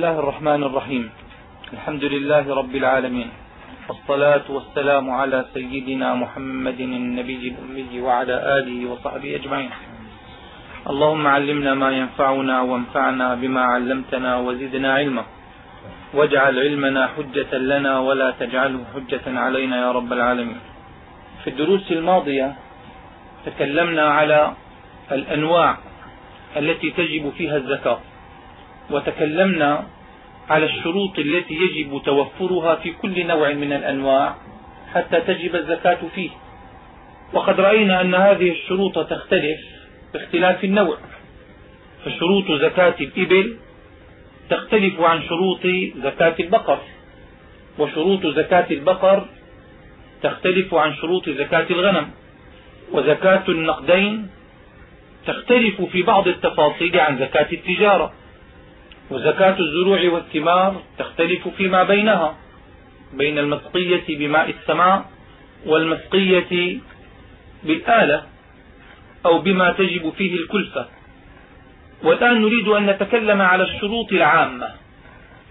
الله الرحمن الرحيم. الحمد لله رب العالمين. والصلاة والسلام على سيدنا محمد النبي الأمي وعلى آله وصحبه أجمعين. اللهم علمنا ما ينفعنا وانفعنا بما علمتنا وزدنا علما. واجعل علمنا حجة لنا ولا تجعله حجة علينا يا رب العالمين. في الدروس الماضية تكلمنا على الأنواع التي تجب فيها الزكاة. وتكلمنا على الشروط التي يجب توفرها في كل نوع من الأنواع حتى تجب الزكاة فيه. وقد رأينا أن هذه الشروط تختلف باختلاف النوع. فشروط زكاة الإبل تختلف عن شروط زكاة البقر وشروط زكاة البقر تختلف عن شروط زكاة الغنم. وزكاة النقدين تختلف في بعض التفاصيل عن زكاة التجارة. وزكاة الزروع والثمار تختلف فيما بينها بين المسقية بماء السماء والمسقية بالآلة أو بما تجب فيه الكلفة. والآن نريد أن نتكلم على الشروط العامة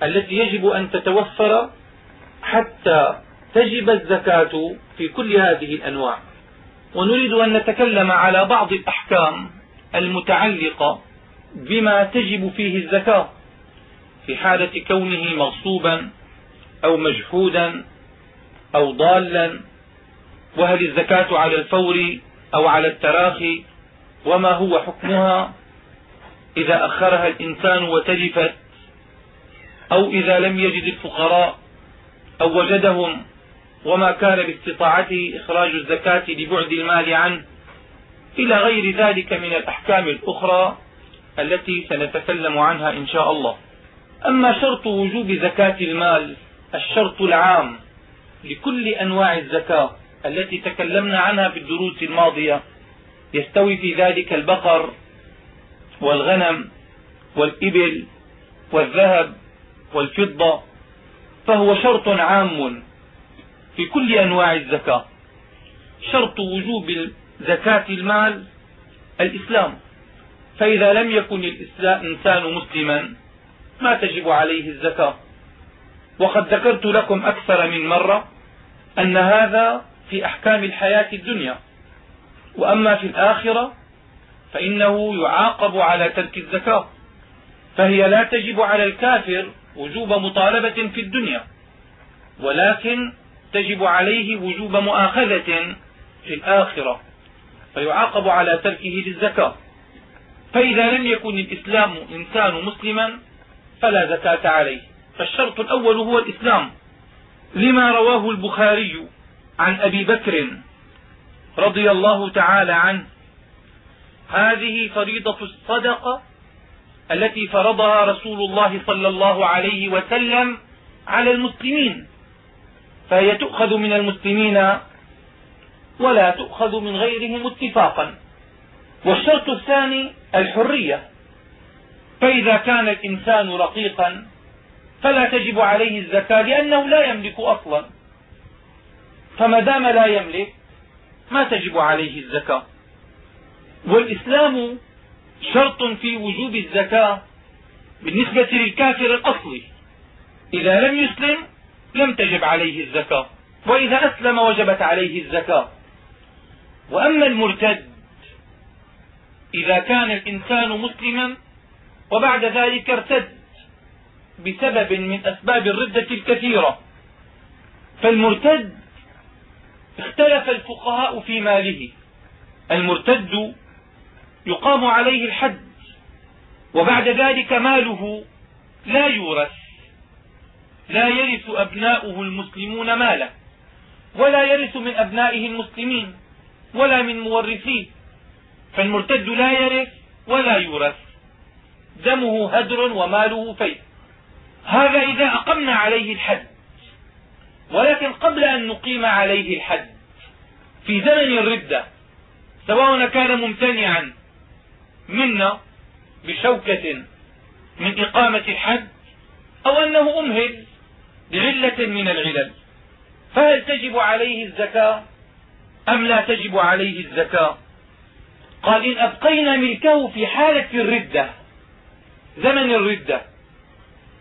التي يجب أن تتوفر حتى تجب الزكاة في كل هذه الأنواع. ونريد أن نتكلم على بعض الأحكام المتعلقة بما تجب فيه الزكاة. في حالة كونه مغصوبا أو مجحودا أو ضالا وهل الزكاة على الفور أو على التراخي وما هو حكمها؟ إذا أخرها الإنسان وتلفت أو إذا لم يجد الفقراء أو وجدهم وما كان باستطاعته إخراج الزكاة لبعد المال عنه. إلى غير ذلك من الأحكام الأخرى التي سنتكلم عنها إن شاء الله. أما شرط وجوب زكاة المال الشرط العام لكل أنواع الزكاة التي تكلمنا عنها في الدروس الماضية يستوي في ذلك البقر والغنم والإبل والذهب والفضة فهو شرط عام في كل أنواع الزكاة. شرط وجوب زكاة المال الإسلام. فإذا لم يكن الإنسان مسلما ما تجب عليه الزكاة. وقد ذكرت لكم أكثر من مرة أن هذا في أحكام الحياة الدنيا. وأما في الآخرة فإنه يعاقب على ترك الزكاة. فهي لا تجب على الكافر وجوب مطالبة في الدنيا ولكن تجب عليه وجوب مؤاخذة في الآخرة فيعاقب على تركه للزكاة. فإذا لم يكن الإسلام إنسان مسلما فلا زكاة عليه. فالشرط الأول هو الإسلام. لما رواه البخاري عن أبي بكر رضي الله تعالى عنه هذه فريضة الصدقة التي فرضها رسول الله صلى الله عليه وسلم على المسلمين. فهي تؤخذ من المسلمين ولا تؤخذ من غيرهم اتفاقا. والشرط الثاني الحرية. فإذا كان الإنسان رقيقا فلا تجب عليه الزكاة لأنه لا يملك أصلا. فما دام لا يملك ما تجب عليه الزكاة. والإسلام شرط في وجوب الزكاة بالنسبة للكافر الأصلي. إذا لم يسلم لم تجب عليه الزكاة. وإذا أسلم وجبت عليه الزكاة. وأما المرتد إذا كان الإنسان مسلما وبعد ذلك ارتد بسبب من أسباب الردة الكثيرة. فالمرتد اختلف الفقهاء في ماله. المرتد يقام عليه الحد وبعد ذلك ماله لا يورث لا يرث أبناؤه المسلمون ماله ولا يرث من أبنائه المسلمين ولا من مورثيه. فالمرتد لا يرث ولا يورث. دمه هدر وماله فيء هذا إذا أقمنا عليه الحد. ولكن قبل أن نقيم عليه الحد في زمن الردة سواء كان ممتنعا منا بشوكة من إقامة الحد أو أنه أمهل بعلة من العلل. فهل تجب عليه الزكاة؟ أم لا تجب عليه الزكاة؟ قال إن أبقينا ملكه في حالة الردة زمن الردة.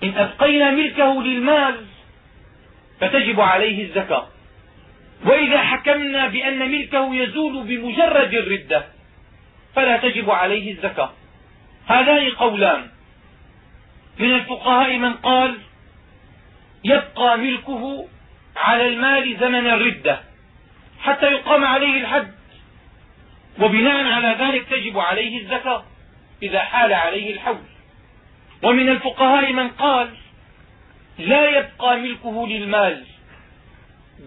إن أبقينا ملكه للمال فتجب عليه الزكاة. وإذا حكمنا بأن ملكه يزول بمجرد الردة فلا تجب عليه الزكاة. هذان قولان. من الفقهاء من قال يبقى ملكه على المال زمن الردة حتى يقام عليه الحد. وبناء على ذلك تجب عليه الزكاة إذا حال عليه الحول. ومن الفقهاء من قال لا يبقى ملكه للمال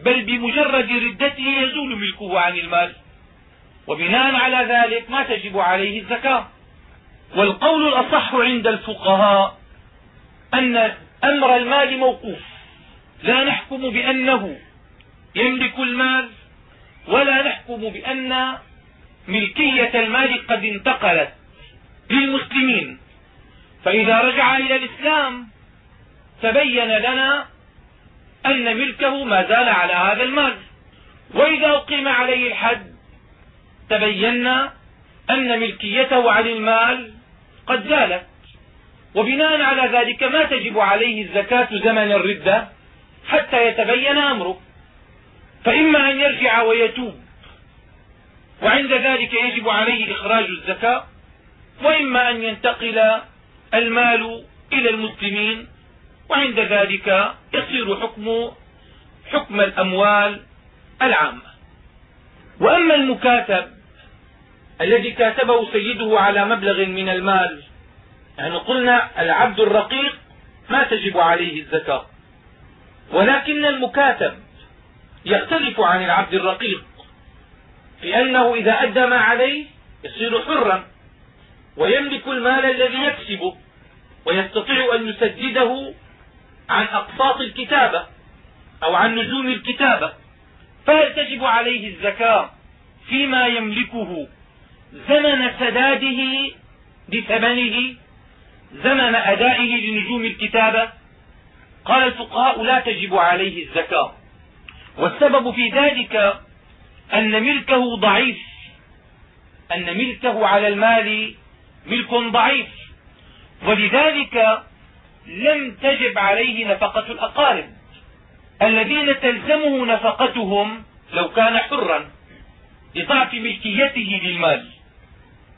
بل بمجرد ردته يزول ملكه عن المال. وبناء على ذلك ما تجب عليه الزكاة. والقول الأصح عند الفقهاء أن أمر المال موقوف. لا نحكم بأنه يملك المال ولا نحكم بأن ملكية المال قد انتقلت للمسلمين. فإذا رجع إلى الإسلام تبين لنا أن ملكه ما زال على هذا المال وإذا أقيم عليه الحد تبينا أن ملكيته عن المال قد زالت. وبناء على ذلك ما تجب عليه الزكاة زمن الردة حتى يتبين أمره. فإما أن يرجع ويتوب وعند ذلك يجب عليه إخراج الزكاة وإما أن ينتقل المال إلى المسلمين وعند ذلك يصير حكم حكم الأموال العامة. وأما المكاتب الذي كاتبه سيده على مبلغ من المال يعني قلنا العبد الرقيق ما تجب عليه الزكاة ولكن المكاتب يختلف عن العبد الرقيق في أنه إذا أدى ما عليه يصير حرا ويملك المال الذي يكسبه. ويستطيع أن يسدده عن أقساط الكتابة أو عن نجوم الكتابة. فهل تجب عليه الزكاة فيما يملكه زمن سداده لثمنه زمن أدائه لنجوم الكتابة؟ قال الفقهاء لا تجب عليه الزكاة والسبب في ذلك أن ملكه ضعيف أن ملكه على المال ملك ضعيف. ولذلك لم تجب عليه نفقة الأقارب. الذين تلزمه نفقتهم لو كان حرا لضعف ملكيته للمال.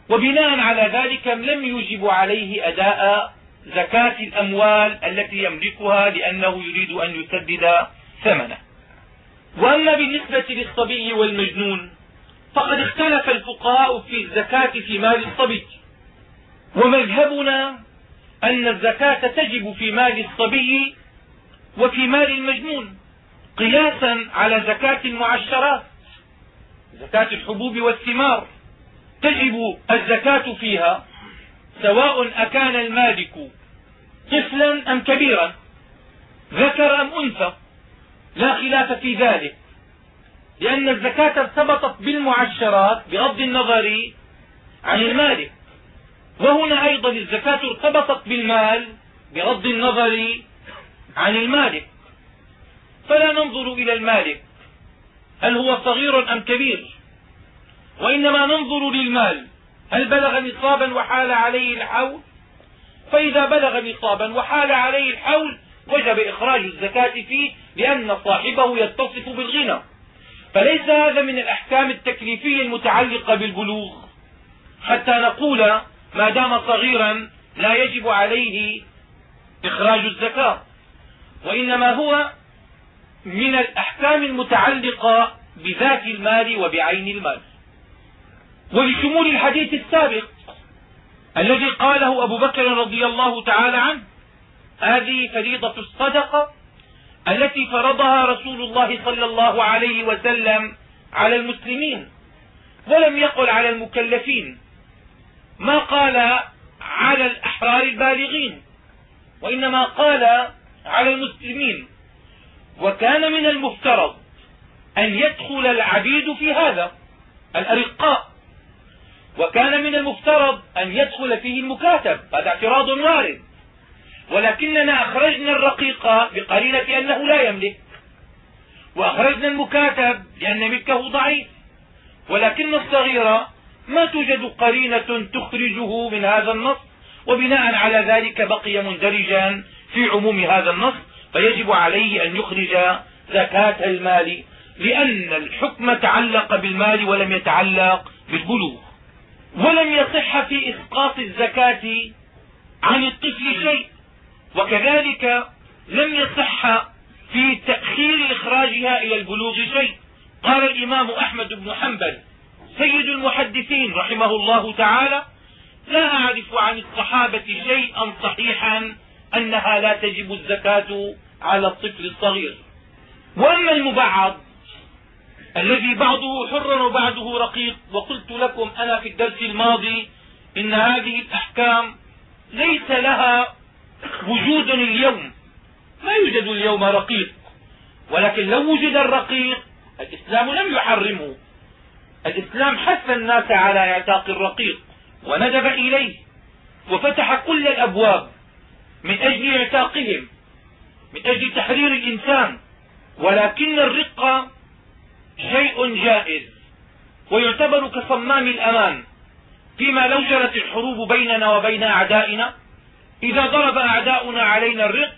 وبناء على ذلك لم يجب عليه أداء زكاة الأموال التي يملكها لأنه يريد أن يسدد ثمنه. وأما بالنسبة للصبي والمجنون فقد اختلف الفقهاء في الزكاة في مال الصبي. ومذهبنا أن الزكاة تجب في مال الصبي وفي مال المجنون قياسا على زكاة المعشرات. زكاة الحبوب والثمار تجب الزكاة فيها سواء أكان المالك طفلا أم كبيرا ذكر أم أنثى لا خلاف في ذلك. لأن الزكاة ارتبطت بالمعشرات بغض النظر عن المالك. وهنا أيضا الزكاة ارتبطت بالمال بغض النظر عن المالك. فلا ننظر إلى المالك. هل هو صغير أم كبير؟ وإنما ننظر للمال. هل بلغ نصابا وحال عليه الحول؟ فإذا بلغ نصابا وحال عليه الحول وجب إخراج الزكاة فيه لأن صاحبه يتصف بالغنى. فليس هذا من الأحكام التكليفية المتعلقة بالبلوغ. حتى نقول ما دام صغيرا لا يجب عليه إخراج الزكاة وإنما هو من الأحكام المتعلقة بذات المال وبعين المال. ولشمول الحديث السابق الذي قاله أبو بكر رضي الله تعالى عنه هذه فريضة الصدقة التي فرضها رسول الله صلى الله عليه وسلم على المسلمين ولم يقل على المكلفين. ما قال على الأحرار البالغين وإنما قال على المسلمين. وكان من المفترض أن يدخل العبيد في هذا الأرقاء. وكان من المفترض أن يدخل فيه المكاتب هذا اعتراض وارد. ولكننا أخرجنا الرقيق بقرينة أنه لا يملك. وأخرجنا المكاتب لأن ملكه ضعيف. ولكن الصغير ما توجد قرينة تخرجه من هذا النص وبناء على ذلك بقي مندرجا في عموم هذا النص فيجب عليه أن يخرج زكاة المال لأن الحكم تعلق بالمال ولم يتعلق بالبلوغ. ولم يصح في إسقاط الزكاة عن الطفل شيء. وكذلك لم يصح في تأخير إخراجها إلى البلوغ شيء. قال الإمام أحمد بن حنبل سيد المحدثين رحمه الله تعالى لا أعرف عن الصحابة شيئا صحيحا أنها لا تجب الزكاة على الطفل الصغير. وأما المبعض الذي بعضه حر وبعضه رقيق وقلت لكم أنا في الدرس الماضي إن هذه الأحكام ليس لها وجود اليوم. ما يوجد اليوم رقيق ولكن لو وجد الرقيق الإسلام لم يحرمه. الإسلام حث الناس على إعتاق الرقيق وندب إليه وفتح كل الأبواب من أجل إعتاقهم من أجل تحرير الإنسان ولكن الرق شيء جائز ويعتبر كصمام الأمان فيما لو جرت الحروب بيننا وبين أعدائنا إذا ضرب أعداؤنا علينا الرق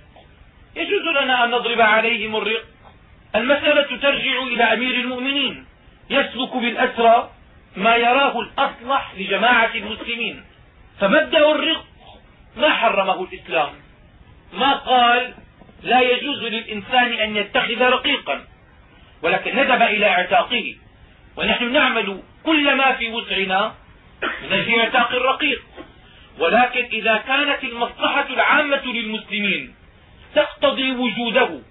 يجوز لنا أن نضرب عليهم الرق. المسألة ترجع إلى أمير المؤمنين. يسلك بالأسرى ما يراه الأصلح لجماعة المسلمين. فمبدأ الرق ما حرمه الإسلام؟ ما قال لا يجوز للإنسان أن يتخذ رقيقا ولكن ندب إلى اعتاقه. ونحن نعمل كل ما في وسعنا من أجل اعتاق الرقيق. ولكن إذا كانت المصلحة العامة للمسلمين تقتضي وجوده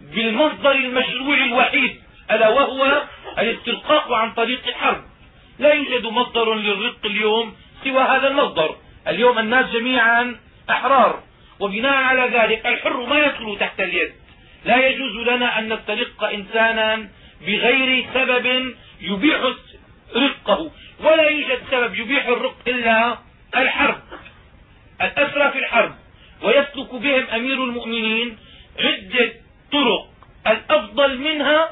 بالمصدر المشروع الوحيد ألا وهو الاسترقاق عن طريق الحرب. لا يوجد مصدر للرق اليوم سوى هذا المصدر. اليوم الناس جميعا أحرار وبناء على ذلك الحر ما يدخل تحت اليد. لا يجوز لنا أن نسترق إنسانا بغير سبب يبيح رقه ولا يوجد سبب يبيح الرق إلا الحرب الأسرى في الحرب. ويسلك بهم أمير المؤمنين عدة طرق الأفضل منها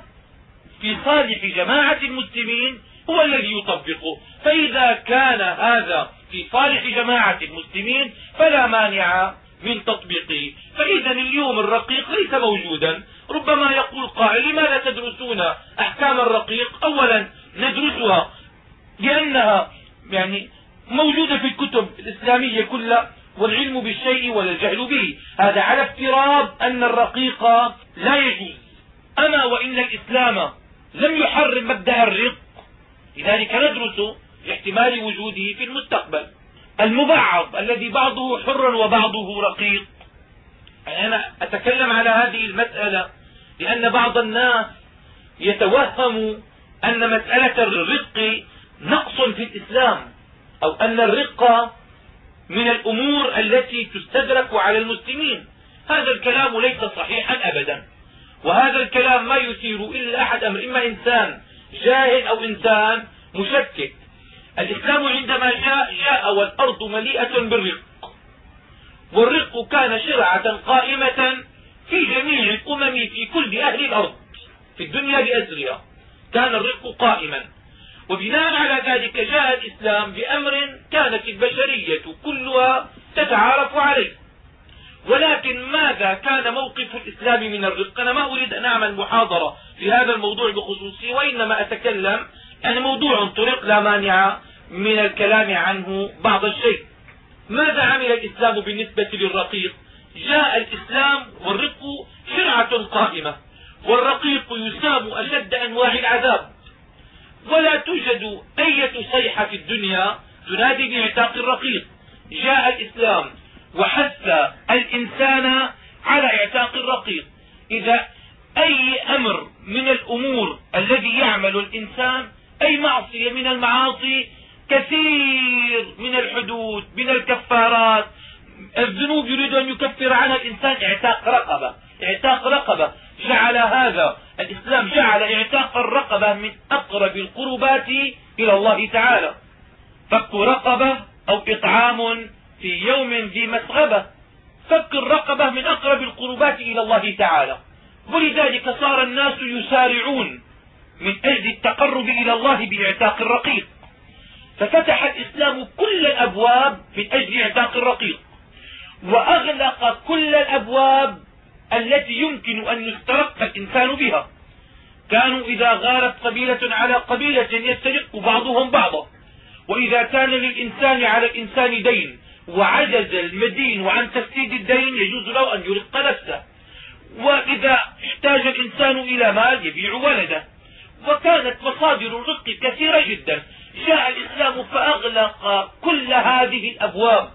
في صالح جماعة المسلمين هو الذي يطبقه. فإذا كان هذا في صالح جماعة المسلمين فلا مانع من تطبيقه. فإذا اليوم الرقيق ليس موجودا. ربما يقول قائل لماذا تدرسون أحكام الرقيق؟ أولا ندرسها لأنها يعني موجودة في الكتب الإسلامية كلها والعلم بالشيء ولا الجهل به. هذا على افتراض أن الرقيق لا يجوز. أما وإن الإسلام لم يحرم مبدأ الرق. لذلك ندرس لاحتمال وجوده في المستقبل. المبعض الذي بعضه حر وبعضه رقيق. أنا أتكلم على هذه المسألة لأن بعض الناس يتوهم أن مسألة الرق نقص في الإسلام أو أن الرق من الأمور التي تستدرك على المسلمين. هذا الكلام ليس صحيحا أبدا. وهذا الكلام ما يثير إلا أحد أمر إما إنسان جاهل أو إنسان مشكك الإسلام عندما جاء جاء والأرض مليئة بالرق. والرق كان شرعة قائمة في جميع الأمم في كل أهل الأرض في الدنيا بأسرها كان الرق قائما. وبناء على ذلك جاء الإسلام بأمر كانت البشرية كلها تتعارف عليه. ولكن ماذا كان موقف الإسلام من الرق؟ أنا ما أريد أن أعمل محاضرة في هذا الموضوع بخصوصه وإنما أتكلم يعني موضوع طرق لا مانع من الكلام عنه بعض الشيء. ماذا عمل الإسلام بالنسبة للرقيق؟ جاء الإسلام والرق شرعة قائمة والرقيق يسام أشد أنواع العذاب. ولا توجد أية صيحة في الدنيا تنادي باعتاق الرقيق. جاء الإسلام وحث الإنسان على إعتاق الرقيق. إذا أي أمر من الأمور الذي يعمل الإنسان أي معصية من المعاصي كثير من الحدود من الكفارات الذنوب يريد أن يكفر عنها الإنسان إعتاق رقبة إعتاق رقبة. جعل هذا الإسلام جعل إعتاق الرقبة من أقرب القربات إلى الله تعالى. فك رقبة أو إطعام في يوم ذي مسغبة فك الرقبة من أقرب القربات إلى الله تعالى. ولذلك صار الناس يسارعون من أجل التقرب إلى الله بإعتاق الرقيق. ففتح الإسلام كل الأبواب من أجل إعتاق الرقيق. وأغلق كل الأبواب التي يمكن أن يسترق الإنسان بها. كانوا إذا غارت قبيلة على قبيلة يسترق بعضهم بعضا. وإذا كان للإنسان على الإنسان دين وعجز المدين عن تسديد الدين يجوز له أن يرق نفسه. وإذا احتاج الإنسان إلى مال يبيع ولده. وكانت مصادر الرزق كثيرة جدا. جاء الإسلام فأغلق كل هذه الأبواب.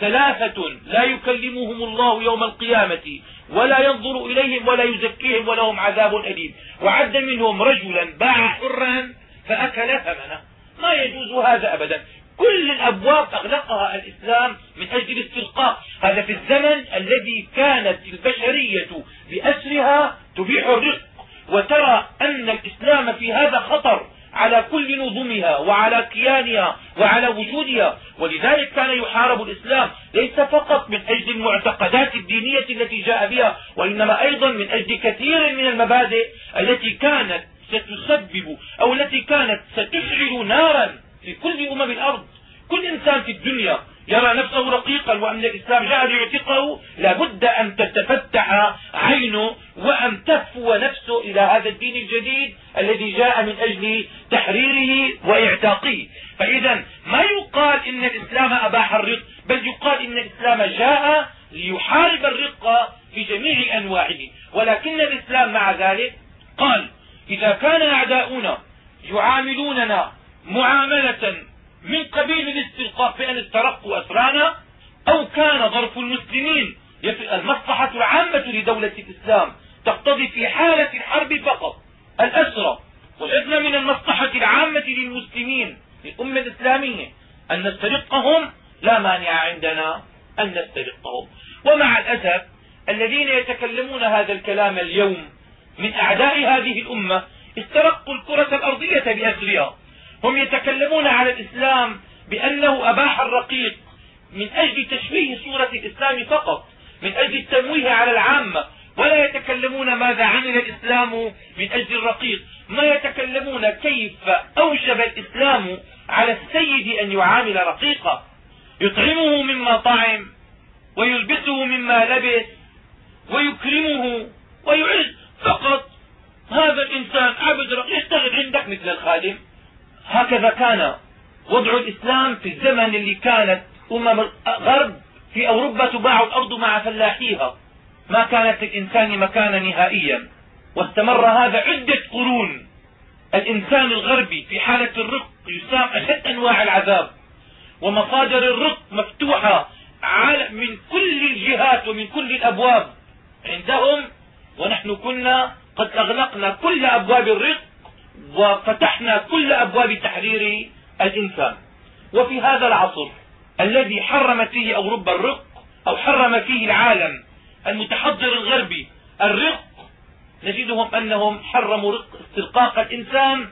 ثلاثة لا يكلمهم الله يوم القيامة ولا ينظر إليهم ولا يزكيهم ولهم عذاب أليم. وعد منهم رجلا باع حرا فأكل ثمنه. ما يجوز هذا أبدا. كل الأبواب أغلقها الإسلام من أجل الاستلقاء. هذا في الزمن الذي كانت البشرية بأسرها تبيح الرق وترى أن الإسلام في هذا خطر على كل نظمها وعلى كيانها وعلى وجودها. ولذلك كان يحارب الإسلام ليس فقط من أجل المعتقدات الدينية التي جاء بها وإنما أيضا من أجل كثير من المبادئ التي كانت ستسبب أو التي كانت ستشعل نارا في كل أمم الأرض. كل إنسان في الدنيا يرى نفسه رقيقا وأن الإسلام جاء ليعتقه لابد أن تتفتح عينه وأن تهفو نفسه إلى هذا الدين الجديد الذي جاء من أجل تحريره وإعتاقه. فإذا ما يقال إن الإسلام أباح الرق بل يقال إن الإسلام جاء ليحارب الرق في جميع أنواعه. ولكن الإسلام مع ذلك قال إذا كان أعداؤنا يعاملوننا معاملة من قبيل الاستلقاء بأن استرقوا أسرانا أو كان ظرف المسلمين المصلحة العامة لدولة الإسلام تقتضي في حالة الحرب فقط الأسرى وإذن من المصلحة العامة للمسلمين للأمة الإسلامية أن نسترقهم لا مانع عندنا أن نسترقهم. ومع الأسف الذين يتكلمون هذا الكلام اليوم من أعداء هذه الأمة استرقوا الكرة الأرضية بأسرها هم يتكلمون على الإسلام بأنه أباح الرقيق. من أجل تشويه صورة الإسلام فقط من أجل التمويه على العامة. ولا يتكلمون ماذا عمل الإسلام من أجل الرقيق. ما يتكلمون كيف أوجب الإسلام على السيد أن يعامل رقيقا. يطعمه مما طعم ويلبسه مما لبس ويكرمه ويعز. فقط هذا الإنسان عبد رقيق يشتغل عندك مثل الخادم. هكذا كان وضع الإسلام في الزمن اللي كانت أمم الغرب في أوروبا تباع الأرض مع فلاحيها. ما كانت للإنسان مكانا نهائيا. واستمر هذا عدة قرون. الإنسان الغربي في حالة الرق يسام أشد أنواع العذاب. ومصادر الرق مفتوحة من كل الجهات ومن كل الأبواب. عندهم ونحن كنا قد أغلقنا كل أبواب الرق وفتحنا كل أبواب تحرير الإنسان. وفي هذا العصر الذي حرمت فيه أوروبا الرق أو حرم فيه العالم المتحضر الغربي الرق نجدهم أنهم حرموا رق استرقاق الإنسان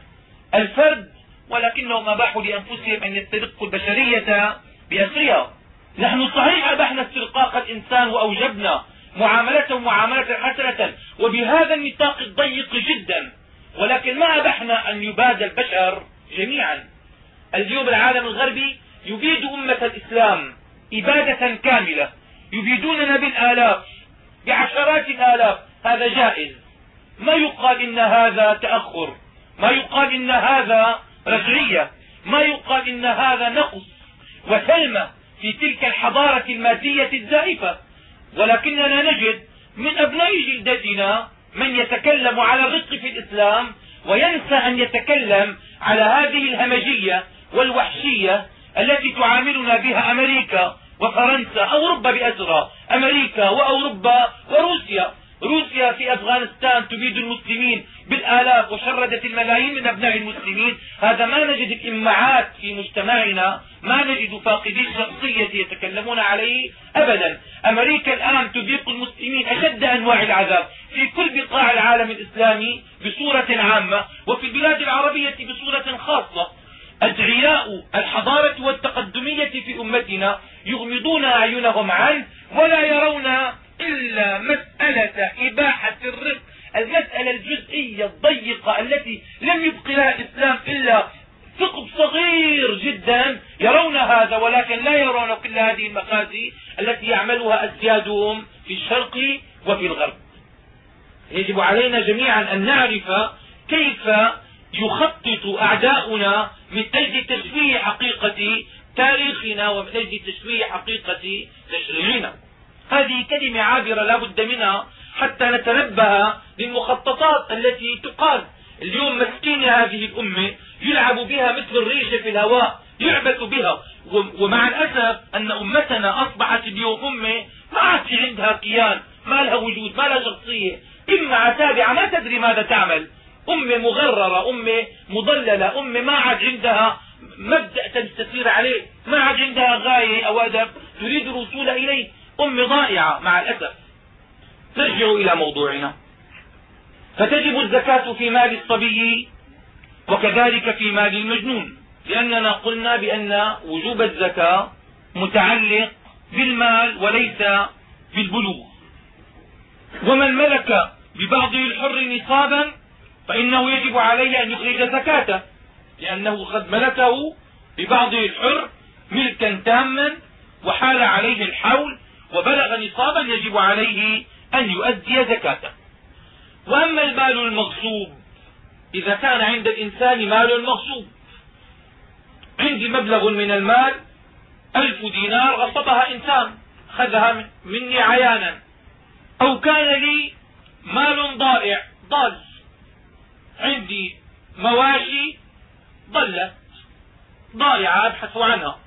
الفرد ولكنهم أباحوا لأنفسهم أن يسترقوا البشرية بأسرها. نحن صحيح أبحنا استرقاق الإنسان وأوجبنا معاملته معاملة حسنة. وبهذا النطاق الضيق جدا ولكن ما أبحنا أن يباد البشر جميعا. اليوم العالم الغربي يبيد أمة الإسلام إبادة كاملة. يبيدوننا بالآلاف بعشرات الآلاف. هذا جائز. ما يقال إن هذا تأخر. ما يقال إن هذا رجعية. ما يقال إن هذا نقص وسلمة في تلك الحضارة المادية الزائفة. ولكننا نجد من أبناء جلدتنا من يتكلم على الرق في الإسلام وينسى أن يتكلم على هذه الهمجية والوحشية التي تعاملنا بها أمريكا وفرنسا أوروبا بأسرى أمريكا وأوروبا وروسيا. روسيا في أفغانستان تبيد المسلمين بالآلاف وشردت الملايين من أبناء المسلمين. هذا ما نجد الإمعات في مجتمعنا ما نجد فاقدي الشخصية يتكلمون عليه أبدا. أمريكا الآن تذيق المسلمين أشد أنواع العذاب. في كل بقاع العالم الإسلامي بصورة عامة وفي البلاد العربية بصورة خاصة. أدعياء الحضارة والتقدمية في أمتنا يغمضون أعينهم عنه ولا يرون إلا مسألة إباحة الرزق المسألة الجزئية الضيقة التي لم يبق لها الإسلام إلا ثقب صغير جدا يرون هذا ولكن لا يرون كل هذه المخازي التي يعملها أسيادهم في الشرق وفي الغرب. يجب علينا جميعا أن نعرف كيف يخطط أعداؤنا من أجل تشويه حقيقة تاريخنا ومن أجل تشويه حقيقة تشريعنا. هذه كلمة عابرة لا بد منها حتى نتنبه للمخططات التي تقال. اليوم مسكين هذه الأمة يلعب بها مثل الريشة في الهواء يعبث بها. ومع الأسف أن أمتنا أصبحت اليوم أمة ما عاد في عندها كيان ما لها وجود ما لها شخصية. إما تابعة ما تدري ماذا تعمل. أمة مغررة أمة مضللة أمة ما عاد عندها مبدأ تستسير عليه ما عاد عندها غاية أو هدف تريد الوصول إليه. أمة ضائعة مع الأسف. نرجع إلى موضوعنا. فتجب الزكاة في مال الصبي وكذلك في مال المجنون. لأننا قلنا بأن وجوب الزكاة متعلق بالمال وليس بالبلوغ. ومن ملك ببعضه الحر نصابا فإنه يجب عليه أن يخرج زكاته لأنه قد ملكه ببعضه الحر ملكا تاما وحال عليه الحول وبلغ نصابا يجب عليه أن يؤدي زكاته. وأما المال المغصوب إذا كان عند الإنسان مال مغصوب عندي مبلغ من المال ألف دينار غصبها إنسان أخذها مني عيانا. أو كان لي مال ضائع ضال. عندي مواشي ضلت ضائعة أبحث عنها.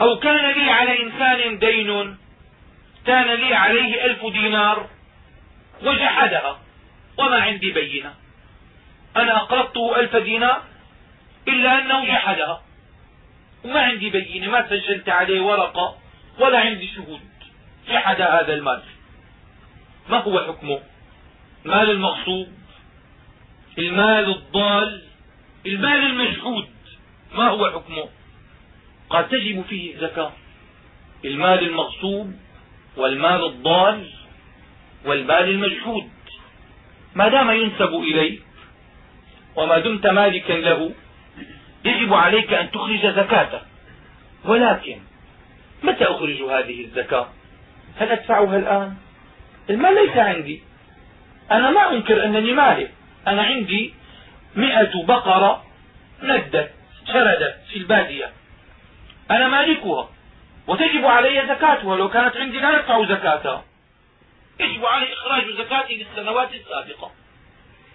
أو كان لي على إنسان دين كان لي عليه ألف دينار وجحدها وما عندي بينة. أنا أقرضته ألف دينار إلا أنه جحدها. وما عندي بينة ما سجلت عليه ورقة ولا عندي شهود. جحد هذا المال. ما هو حكمه؟ المال المغصوب المال الضال المال المجحود. ما هو حكمه؟ قال تجب فيه الزكاة. المال المغصوب والمال الضال والمال المجحود. ما دام ينسب إليك وما دمت مالكا له يجب عليك أن تخرج زكاته. ولكن متى أخرج هذه الزكاة؟ هل أدفعها الآن؟ المال ليس عندي. أنا ما أنكر أنني مالك أنا عندي مئة بقرة ندت شردت في البادية. أنا مالكها. وتجب علي زكاتها لو كانت عندي لا يدفع زكاتها يجب علي إخراج زكاتي للسنوات السابقة.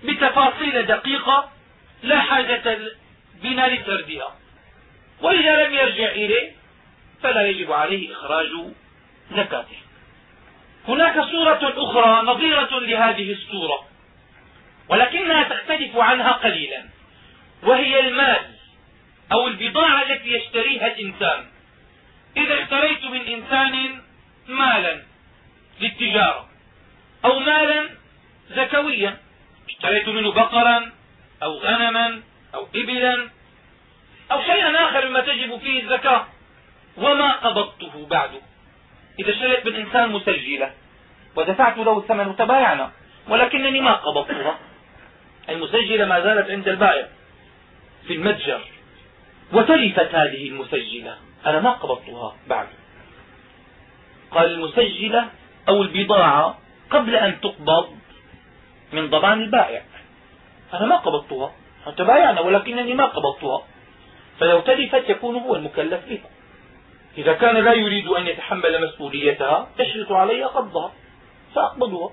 بتفاصيل دقيقة لا حاجة بنا لسردها وإذا لم يرجع إليه فلا يجب عليه إخراج زكاته. هناك صورة أخرى نظيرة لهذه الصورة ولكنها تختلف عنها قليلا وهي المال أو البضاعة التي يشتريها الإنسان. إذا اشتريت من إنسان مالا للتجارة أو مالا زكويا اشتريت منه بقرا أو غنما أو إبلا أو شيئا آخر مما تجب فيه الزكاة وما قبضته بعد إذا اشتريت من إنسان مسجلة ودفعت له الثمن وتبايعنا ولكنني ما قبضتها. المسجلة ما زالت عند البائع في المتجر وتلفت هذه المسجلة. أنا ما قبضتها بعد. قال المسجلة أو البضاعة قبل أن تقبض من ضمان البائع. أنا ما قبضتها. تبايعنا ولكنني ما قبضتها. فلو تلفت يكون هو المكلف بها. إذا كان لا يريد أن يتحمل مسؤوليتها يشرط علي قبضها. فأقبضها.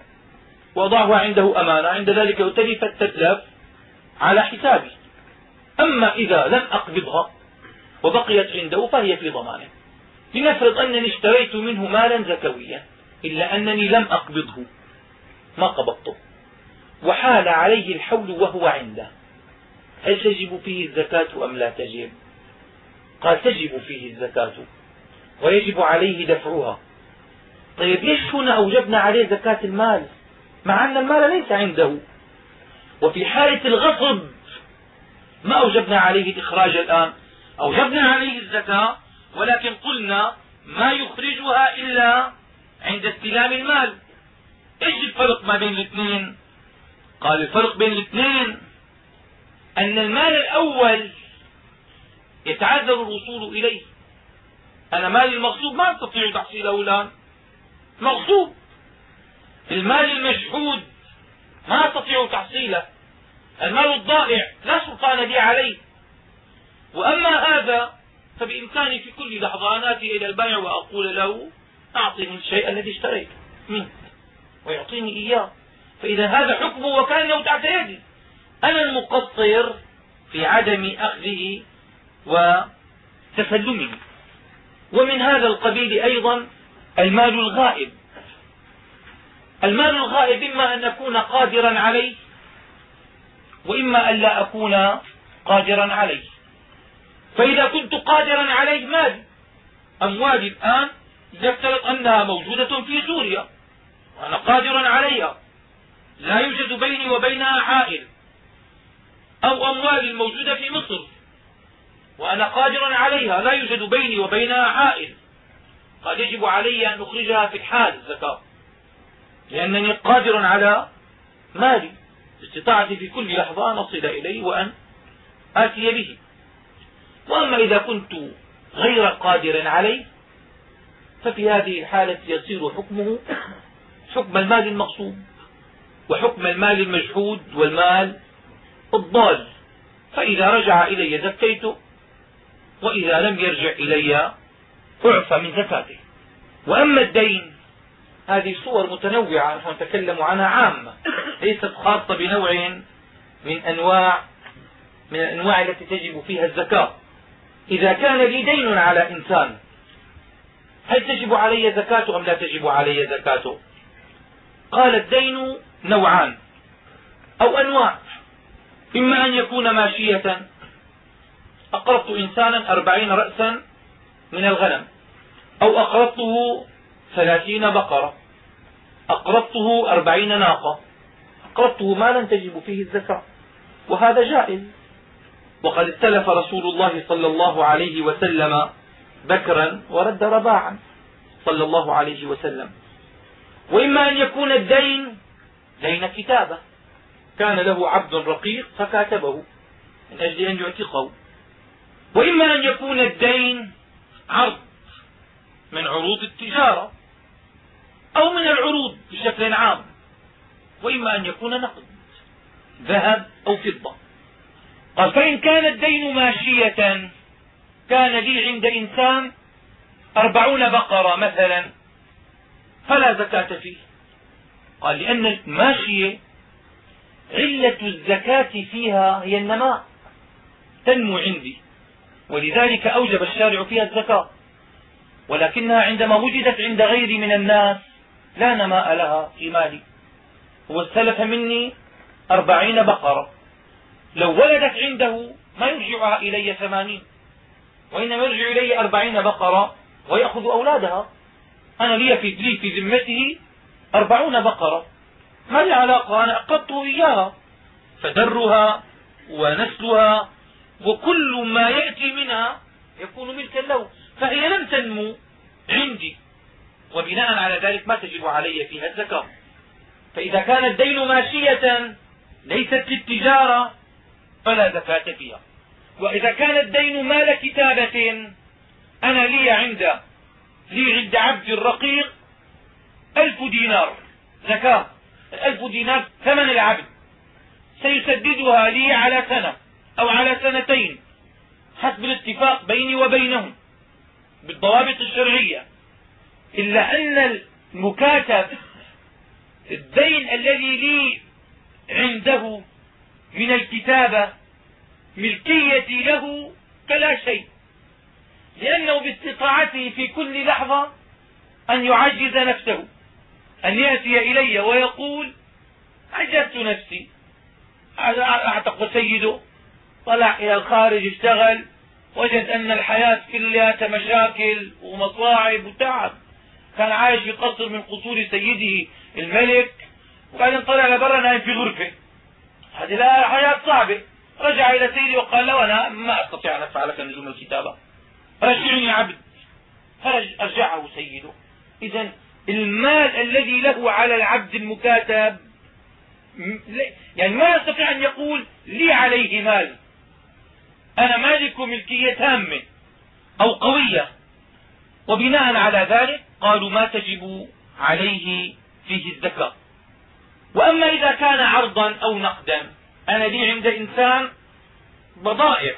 وأضعها عنده أمانة. عند ذلك لو تلفت تتلف على حسابي. أما إذا لم أقبضها وبقيت عنده فهي في ضمانه. لنفرض أنني اشتريت منه مالا زكويا إلا أنني لم أقبضه. ما قبضته. وحال عليه الحول وهو عنده. هل تجب فيه الزكاة أم لا تجب؟ قال تجب فيه الزكاة. ويجب عليه دفعها. طيب ليش هنا أوجبنا عليه زكاة المال؟ مع أن المال ليس عنده. وفي حالة الغصب ما أوجبنا عليه الإخراج الآن. أوجبنا عليه الزكاة ولكن قلنا ما يخرجها إلا عند استلام المال. إيش الفرق ما بين الاثنين؟ قال الفرق بين الاثنين أن المال الأول يتعذر الوصول إليه. أنا مالي المغصوب ما أستطيع تحصيله الآن. مغصوب. المال المشهود ما أستطيع تحصيله. المال الضائع لا سلطان لي عليه. وأما هذا فبإمكاني في كل لحظة أن آتي إلى البائع وأقول له أعطني الشيء الذي اشتريته منك ويعطيني إياه. فإذا هذا حكمه وكأنه تحت يدي. أنا المقصر في عدم أخذه وتسلمه. ومن هذا القبيل أيضا المال الغائب. المال الغائب إما أن أكون قادرا عليه وإما أن لا أكون قادرا عليه. فإذا كنت قادرا عليه مالي أموالي الآن يفترض أنها موجودة في سوريا. وأنا قادر عليها. لا يوجد بيني وبينها حائل أو أموالي الموجودة في مصر. وأنا قادر عليها. لا يوجد بيني وبينها حائل قد يجب علي أن أخرجها في الحال. الزكاة لأنني قادر على مالي. استطاعتي في كل لحظة أن أصل إليه وأن آتي به. وأما إذا كنت غير قادر عليه ففي هذه الحالة يصير حكمه حكم المال المغصوب وحكم المال المجحود والمال الضال. فإذا رجع إلي زكيته وإذا لم يرجع إلي أعفى من زكاته. وأما الدين هذه صور متنوعة نحن نتكلم عنها عامة ليست خاصة بنوع من أنواع من الأنواع التي تجب فيها الزكاة. إذا كان لي دين على إنسان هل تجب علي زكاته أم لا تجب علي زكاته قال الدين نوعان أو أنواع إما أن يكون ماشية أقرضت إنسانا أربعين رأسا من الغنم أو أقرضته ثلاثين بقرة أقرضته أربعين ناقة أقرضته مالا تجب فيه الزكاة وهذا جائز. وقد اتلف رسول الله صلى الله عليه وسلم بكرا ورد رباعا صلى الله عليه وسلم. وإما أن يكون الدين دين كتابة. كان له عبد رقيق فكاتبه من أجل أن يعتقه. وإما أن يكون الدين عرض من عروض التجارة أو من العروض بشكل عام. وإما أن يكون نقد ذهب أو فضة. قال فإن كان الدين ماشية كان لي عند إنسان أربعون بقرة مثلا فلا زكاة فيه. قال لأن الماشية علة الزكاة فيها هي النماء تنمو عندي. ولذلك أوجب الشارع فيها الزكاة. ولكنها عندما وجدت عند غيري من الناس لا نماء لها في مالي. هو استلف مني أربعين بقرة. لو ولدت عنده ما يرجعها إلي ثمانين وإنما يرجع إلي أربعين بقرة ويأخذ أولادها. أنا لي في لي في ذمته أربعون بقرة. ما لي علاقة أنا أقضته إياها. فدرها ونسلها وكل ما يأتي منها يكون ملكا له فهي لم تنمو عندي. وبناء على ذلك ما تجب علي فيها الزكاة فإذا كان الدين ماشية ليست للتجارة. فلا زكاة فيها. وإذا كان الدين مال كتابة أنا لي عند لي عند عبد الرقيق ألف دينار. زكاة. الألف دينار ثمن العبد. سيسددها لي على سنة أو على سنتين حسب الاتفاق بيني وبينهم. بالضوابط الشرعية. إلا أن المكاتب الدين الذي لي عنده من الكتابة ملكيتي له كلا شيء. لأنه باستطاعته في كل لحظة أن يعجز نفسه أن يأتي إلي ويقول عجزت نفسي. أعتق سيده طلع إلى الخارج اشتغل وجد أن الحياة كلها مشاكل ومصاعب وتعب. كان عايش في قصر من قصور سيده الملك وبعدين طلع لبرا نايم في غرفة. هذه لا حياة صعبة. رجع إلى سيدي وقال له أنا ما أستطيع أن أدفع لك نجوم الكتابة. رجعني عبد. فرجعه سيده. إذا المال الذي له على العبد المكاتب يعني ما يستطيع أن يقول لي عليه مال. أنا مالك ملكية تامة أو قوية. وبناء على ذلك قالوا ما تجب عليه فيه الزكاة وأما إذا كان عرضا أو نقدا أنا لي عند إنسان بضائع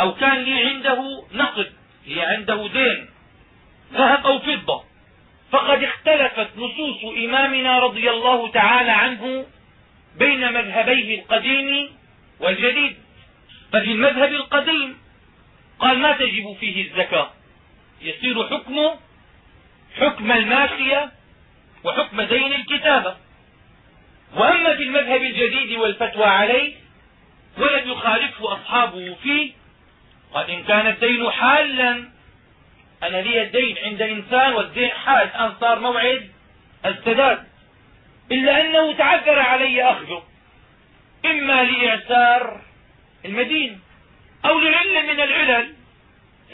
أو كان لي عنده نقد لي عنده دين ذهب أو فضة. فقد اختلفت نصوص إمامنا رضي الله تعالى عنه بين مذهبيه القديم والجديد. ففي المذهب القديم قال ما تجب فيه الزكاة. يصير حكمه حكم الماشية وحكم دين الكتابة. وأما في المذهب الجديد والفتوى عليه ولم يخالفه أصحابه فيه قال إن كان الدين حالا أنا لي الدين عند إنسان والدين حال الآن صار موعد السداد إلا أنه تعذر علي أخذه إما لإعسار المدين أو لعلة من العلل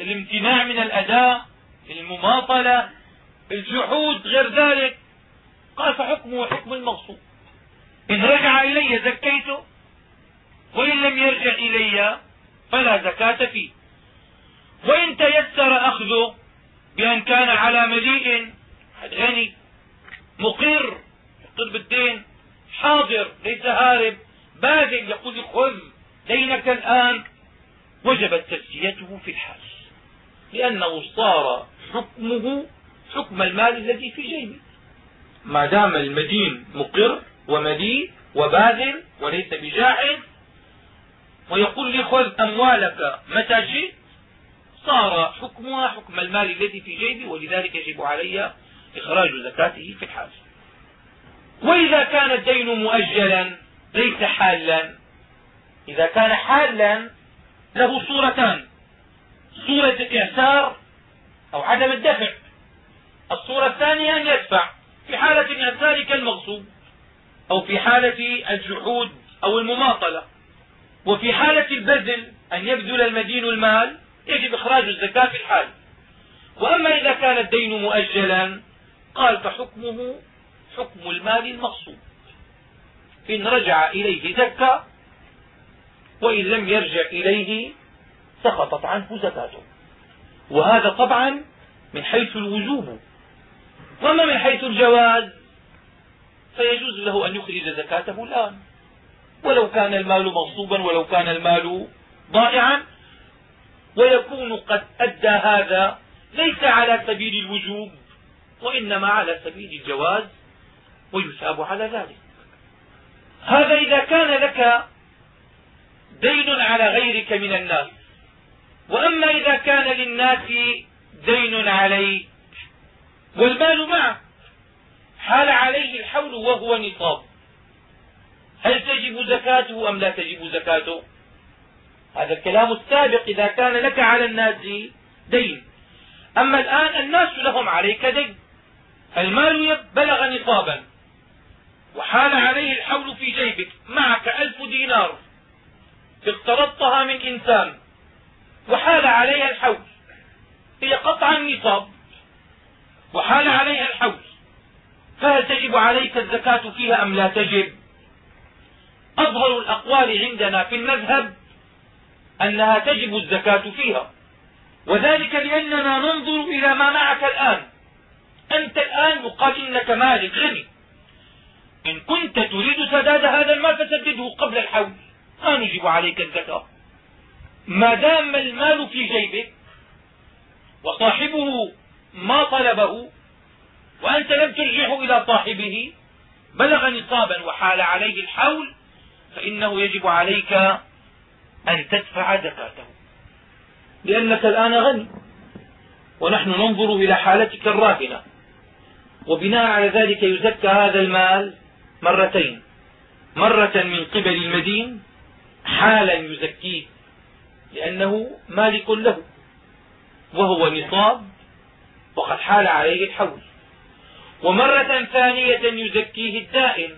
الامتناع من الأداء المماطلة الجحود غير ذلك. قال فحكمه حكم المغصوب إن رجع إلي زكيته وإن لم يرجع إلي فلا زكاة فيه. وإن تيسر أخذه بأن كان على مليء غني مقر يقر بالدين حاضر ليس هارب باذل يقول خذ دينك الآن. وجبت تسجيته في الحال لأنه صار حكمه حكم المال الذي في جيبه. ما دام المدين مقر ومليء وباذل وليس بجاحد. ويقول لي خذ أموالك متى شئت. صار حكمها حكم المال الذي في جيبي ولذلك يجب علي إخراج زكاته في الحال وإذا كان الدين مؤجلا ليس حالا. إذا كان حالا له صورتان. صورة الإعسار أو عدم الدفع. الصورة الثانية أن يدفع في حالة الإعسار كالمغصوب. أو في حالة الجحود أو المماطلة. وفي حالة البذل أن يبذل المدين المال يجب إخراج الزكاة في الحال. وأما إذا كان الدين مؤجلا قال فحكمه حكم المال المغصوب إن رجع إليه زكى وإن لم يرجع إليه سقطت عنه زكاته. وهذا طبعا من حيث الوجوب. وما من حيث الجواز فيجوز له أن يخرج زكاته الآن. ولو كان المال مغصوبا ولو كان المال ضائعا ويكون قد أدى هذا ليس على سبيل الوجوب وإنما على سبيل الجواز ويثاب على ذلك. هذا إذا كان لك دين على غيرك من الناس. وأما إذا كان للناس دين عليك والمال معك حال عليه الحول وهو نصاب هل تجب زكاته أم لا تجب زكاته؟ هذا الكلام السابق إذا كان لك على الناس دين. أما الآن الناس لهم عليك دين. المال بلغ نصابا وحال عليه الحول في جيبك. معك ألف دينار. اقترضتها من إنسان. وحال عليها الحول. هي قطعا نصاب وحال عليها الحول. فهل تجب عليك الزكاة فيها أم لا تجب؟ أظهر الأقوال عندنا في المذهب أنها تجب الزكاة فيها وذلك لأننا ننظر إلى ما معك الآن. أنت الآن إنك مالك غني. إن كنت تريد سداد هذا المال فسدده قبل الحول. ما نجب عليك الزكاة. ما دام المال في جيبك وصاحبه ما طلبه وأنت لم ترجعه إلى صاحبه. بلغ نصابا وحال عليه الحول فإنه يجب عليك أن تدفع زكاته. لأنك الآن غني ونحن ننظر إلى حالتك الراهنة. وبناء على ذلك يزكى هذا المال مرتين. مرة من قبل المدين حالا يزكيه لأنه مالك له وهو نصاب وقد حال عليه الحول. ومرة ثانية يزكيه الدائن.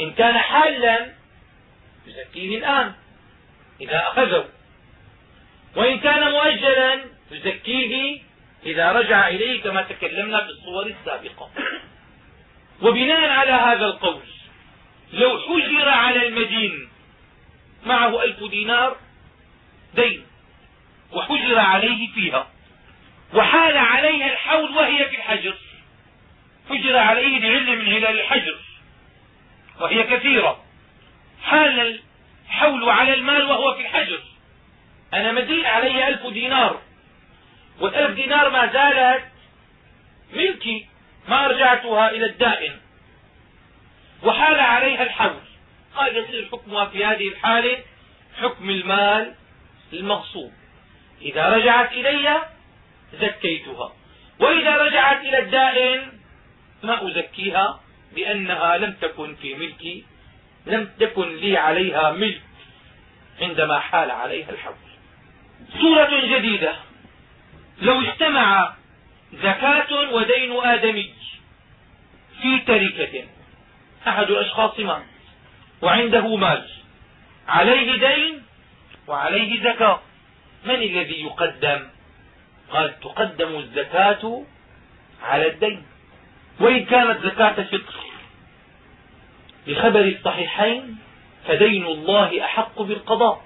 إن كان حالا يزكيه الآن إذا أخذه. وإن كان مؤجلا يزكيه إذا رجع إليه كما تكلمنا في الصور السابقة. وبناء على هذا القول لو حجر على المدين معه ألف دينار دين وحجر عليه فيها وحال عليها الحول وهي في الحجر حجر عليه لعلة من علل الحجر. وهي كثيرة. حال الحول على المال وهو في الحجر. أنا مدين علي ألف دينار. والألف دينار ما زالت ملكي ما رجعتها إلى الدائن. وحال عليها الحول. قال يصير حكمها في هذه الحالة حكم المال المغصوب. إذا رجعت إلي زكيتها. وإذا رجعت إلى الدائن ما أزكيها لأنها لم تكن في ملكي لم تكن لي عليها ملك عندما حال عليها الحول. صورة جديدة. لو اجتمع زكاة ودين آدمي في تركة أحد الأشخاص مات وعنده مال. عليه دين وعليه زكاة. من الذي يقدم؟ قال تقدم الزكاة على الدين. وإن كانت زكاة فطر بخبر الصحيحين فدين الله أحق بالقضاء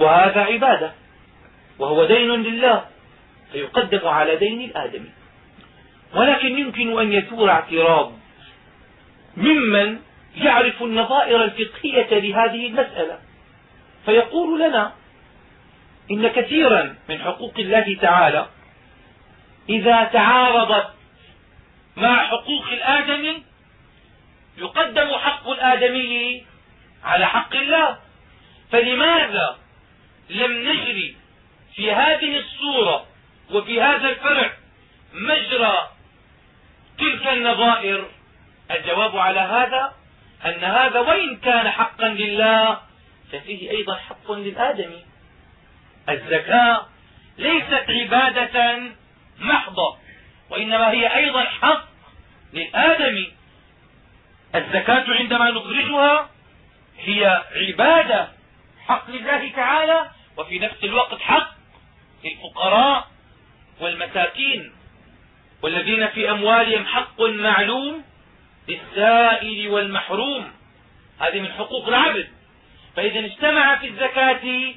وهذا عبادة وهو دين لله فيقدم على دين الآدمي ولكن يمكن أن يثور اعتراض ممن يعرف النظائر الفقهية لهذه المسألة فيقول لنا إن كثيرا من حقوق الله تعالى إذا تعارضت مع حقوق الآدمي يقدم حق الآدمي على حق الله. فلماذا لم نجري في هذه الصورة وفي هذا الفرع مجرى تلك النظائر؟ الجواب على هذا أن هذا وإن كان حقا لله ففيه أيضا حق للآدمي. الزكاة ليست عبادة محضة. وإنما هي أيضا حق للآدمي الزكاة عندما نخرجها هي عبادة حق لله تعالى وفي نفس الوقت حق للفقراء والمساكين والذين في أموالهم حق معلوم للسائل والمحروم. هذه من حقوق العبد. فإذا اجتمع في الزكاة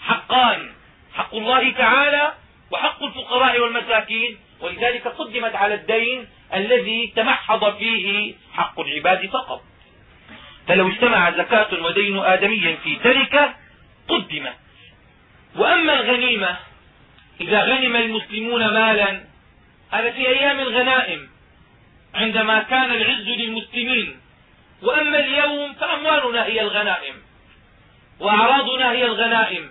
حقان حق الله تعالى وحق الفقراء والمساكين. ولذلك قدمت على الدين الذي تمحض فيه حق العباد فقط. فلو اجتمع زكاة ودين آدمي في تركة قدمت. وأما الغنيمة إذا غنم المسلمون مالا هذا في أيام الغنائم عندما كان العز للمسلمين. وأما اليوم فأموالنا هي الغنائم وأعراضنا هي الغنائم.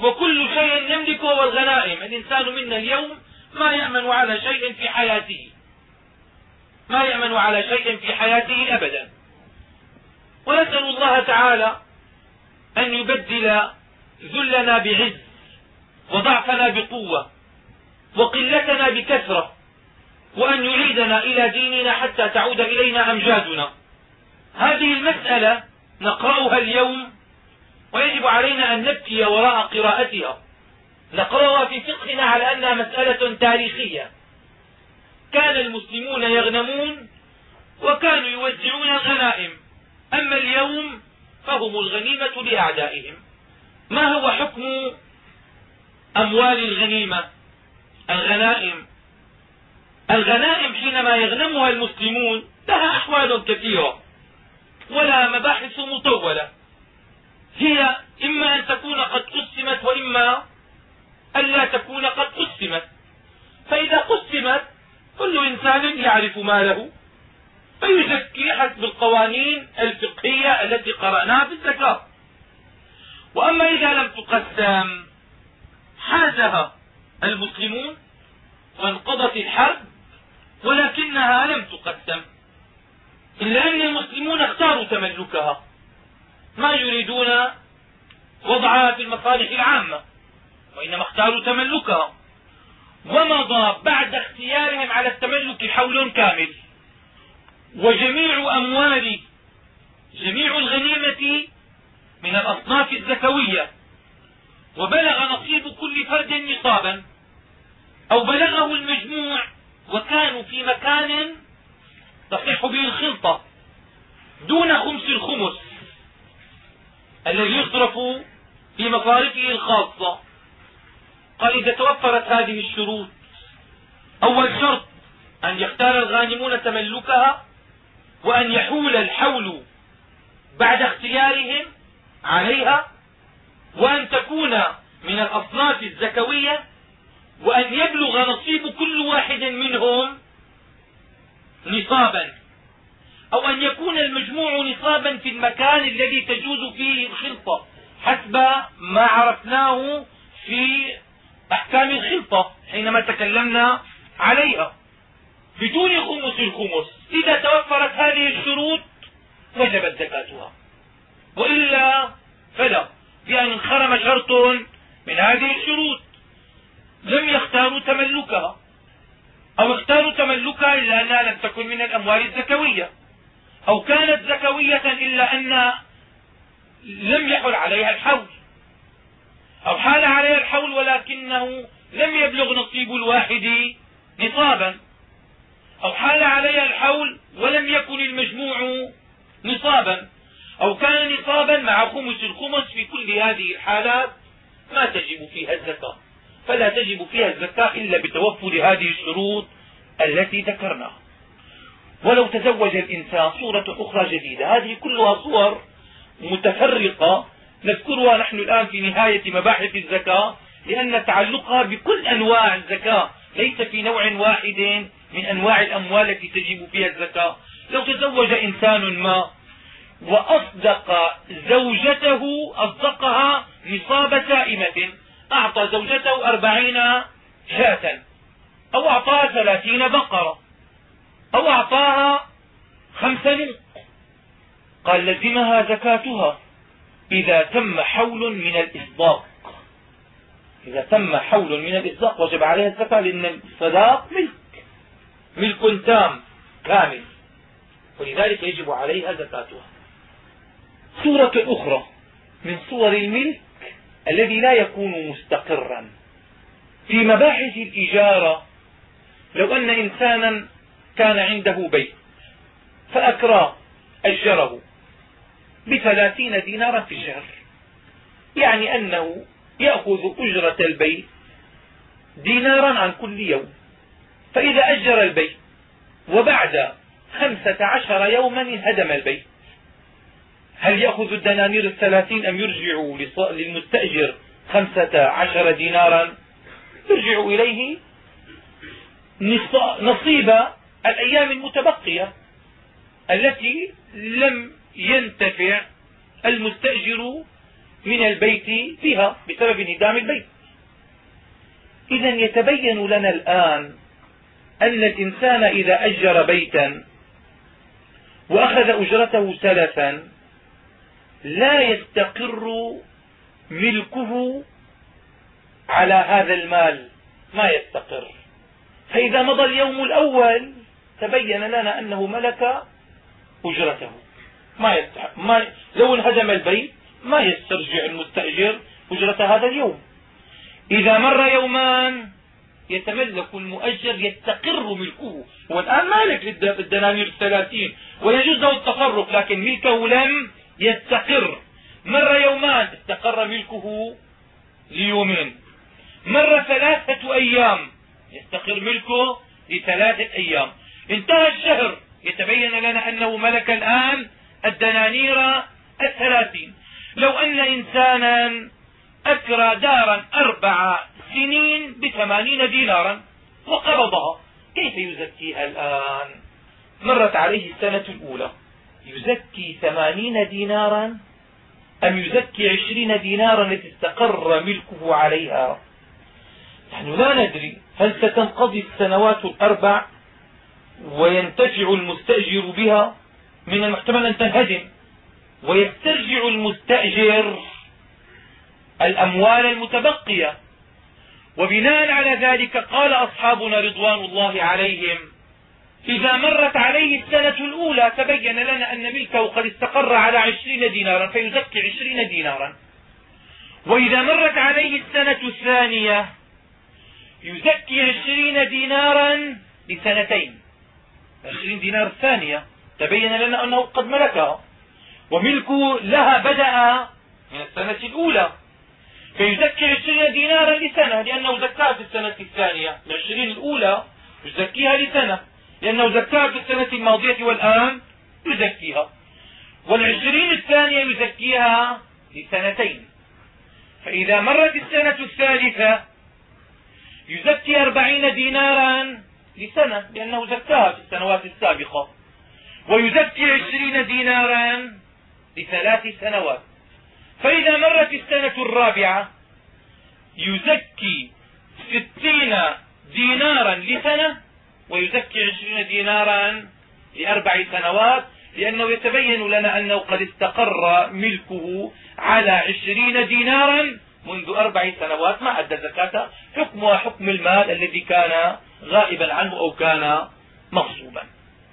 وكل شيء نملكه هو الغنائم. الإنسان منا اليوم ما يأمن على شيء في حياته. ما يأمن على شيء في حياته أبدا. ونسأل الله تعالى أن يبدل ذلنا بعز وضعفنا بقوة وقلتنا بكثرة وأن يعيدنا إلى ديننا حتى تعود إلينا أمجادنا. هذه المسألة نقرأها اليوم ويجب علينا أن نبكي وراء قراءتها. نقرأها في فقهنا على أنها مسألة تاريخية. كان المسلمون يغنمون وكانوا يوزعون الغنائم أما اليوم فهم الغنيمة لأعدائهم. ما هو حكم أموال الغنيمة؟ الغنائم. الغنائم حينما يغنمها المسلمون لها أحوال كثيرة ولا مباحث مطولة. هي إما أن تكون قد قسمت وإما أن لا تكون قد قسمت. فإذا قسمت كل إنسان يعرف ماله. فيزكي حسب القوانين الفقهية التي قرأناها في الزكاة. وأما إذا لم تقسم حازها المسلمون وانقضت الحرب ولكنها لم تقسم. إلا أن المسلمون اختاروا تملكها. ما يريدون وضعها في المصالح العامة. وإنما اختاروا تملكها ومضى بعد اختيارهم على التملك حول كامل. وجميع أموال جميع الغنيمة من الأصناف الزكوية. وبلغ نصيب كل فرد نصابا. أو بلغه المجموع وكانوا في مكان تصح به الخلطة دون خمس الخمس الذي يصرف في مصارفه الخاصة. قال إذا توفرت هذه الشروط أول شرط أن يختار الغانمون تملكها وأن يحول الحول بعد اختيارهم عليها وأن تكون من الأصناف الزكوية وأن يبلغ نصيب كل واحد منهم نصابا أو أن يكون المجموع نصابا في المكان الذي تجوز فيه الخلطة حسب ما عرفناه في أحكام الخلطة حينما تكلمنا عليها. بدون خمس الخمس. إذا توفرت هذه الشروط وجبت زكاتها وإلا فلا بأن انخرم شرط من هذه الشروط. لم يختاروا تملكها أو اختاروا تملكها إلا أنها لم تكن من الأموال الزكوية. أو كانت زكوية إلا أن لم يحل عليها الحول. أو حال عليها الحول ولكنه لم يبلغ نصيب الواحد نصابا. أو حال عليها الحول ولم يكن المجموع نصابا. أو كان نصابا مع خمس الخمس في كل هذه الحالات ما تجب فيها الزكاة. فلا تجب فيها الزكاة إلا بتوفر هذه الشروط التي ذكرناها. ولو تزوج الإنسان صورة أخرى جديدة. هذه كلها صور متفرقة نذكرها نحن الآن في نهاية مباحث الزكاة لأن تعلقها بكل أنواع الزكاة ليس في نوع واحد من أنواع الأموال التي تجب فيها الزكاة. لو تزوج إنسان ما وأصدق زوجته أصدقها نصاب سائمة أعطى زوجته أربعين شاة أو أعطاها ثلاثين بقرة أو أعطاها خمس نوق قال لزمها زكاتها. إذا تم حول من الإصداق. إذا تم حول من الإصداق وجب عليها الزكاة لأن الصداق ملك. ملك تام كامل. ولذلك يجب عليها زكاتها. صورة أخرى من صور الملك الذي لا يكون مستقرا. في مباحث الإجارة لو أن إنسانا كان عنده بيت فأكراه أجره. بثلاثين دينارا في الشهر. يعني أنه يأخذ أجرة البيت دينارا عن كل يوم. فإذا أجر البيت وبعد خمسة عشر يوما انهدم البيت. هل يأخذ الدنانير الثلاثين أم يرجع للمستأجر خمسة عشر دينارا؟ يرجع إليه نصيب الأيام المتبقية التي لم ينتفع المستأجر من البيت فيها بسبب انهدام البيت. إذا يتبين لنا الآن أن الإنسان إذا أجر بيتا وأخذ أجرته سلفا لا يستقر ملكه على هذا المال ما يستقر. فإذا مضى اليوم الأول تبين لنا أنه ملك أجرته. ما يستحق ما لو انهدم البيت ما يسترجع المستأجر أجرة هذا اليوم. إذا مر يومان يتملك المؤجر يستقر ملكه. هو الآن مالك للدنانير الثلاثين. ويجوز له التصرف لكن ملكه لم يستقر. مر يومان استقر ملكه ليومين. مر ثلاثة أيام يستقر ملكه لثلاثة أيام. انتهى الشهر. يتبين لنا أنه ملك الآن الدنانير الثلاثين. لو أن إنسانا أكرى دارا أربع سنين بثمانين دينارا وقبضها كيف يزكيها الآن؟ مرت عليه السنة الأولى. يزكي ثمانين دينارا؟ أم يزكي عشرين دينارا التي استقر ملكه عليها؟ نحن لا ندري هل ستنقضي السنوات الأربع وينتفع المستأجر بها؟ من المحتمل أن تنهدم ويسترجع المستأجر الأموال المتبقية. وبناء على ذلك قال أصحابنا رضوان الله عليهم إذا مرت عليه السنة الأولى تبين لنا أن ملكه قد استقر على عشرين دينارا فيزكي عشرين دينارا. وإذا مرت عليه السنة الثانية يزكي عشرين دينارا لسنتين عشرين دينار الثانية تبين لنا أنه قد ملكها. وملكه لها بدأ من السنة الأولى. فيزكي عشرين دينارا لسنة لأنه زكاها في السنة الثانية. العشرين الأولى يزكيها لسنة لأنه زكاها في السنة الماضية والآن يزكيها. والعشرين الثانية يزكيها لسنتين. فإذا مرت السنة الثالثة يزكي أربعين دينارا لسنة لأنه زكاها في السنوات السابقة. ويزكي عشرين دينارا لثلاث سنوات. فإذا مرت السنة الرابعة يزكي ستين دينارا لسنة ويزكي عشرين دينارا لأربع سنوات لأنه يتبين لنا أنه قد استقر ملكه على عشرين دينارا منذ أربع سنوات. ما أدى زكاة حكمها حكم المال الذي كان غائبا عنه أو كان مغصوبا.